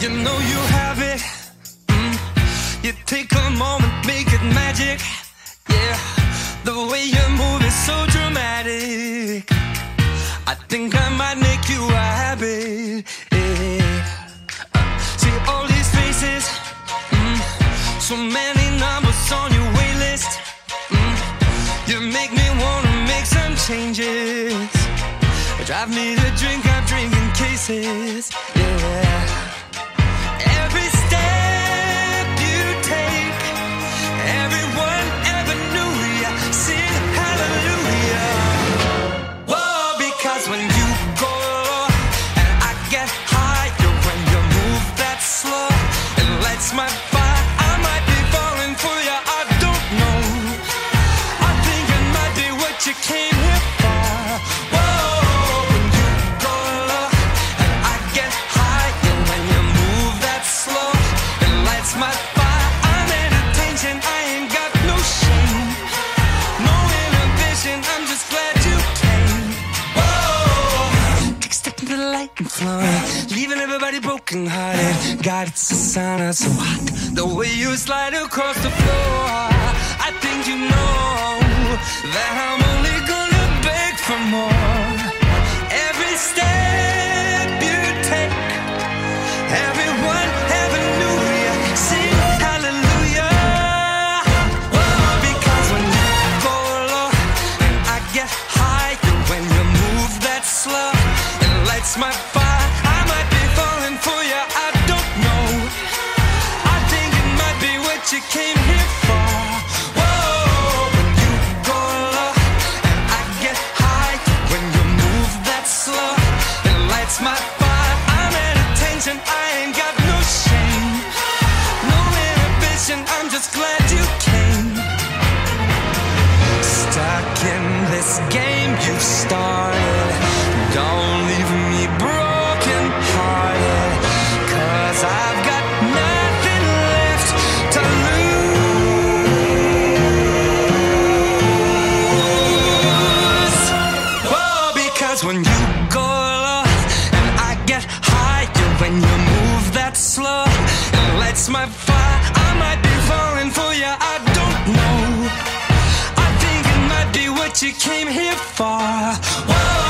You know you have it. Mm. You take a moment, make it magic. Yeah, the way you move is so dramatic. I think I might make you a habit. Yeah. See all these faces, mm. so many numbers on your wait list. Mm. You make me wanna make some changes. Drive me to drink, I'm drinking cases. Yeah. leaving everybody broken hearted. God, it's a sign, so hot. The way you slide across the floor. when you go low and I get higher when you move that slow and lights my fire, I might be falling for you. I don't know. I think it might be what you came here for. Whoa.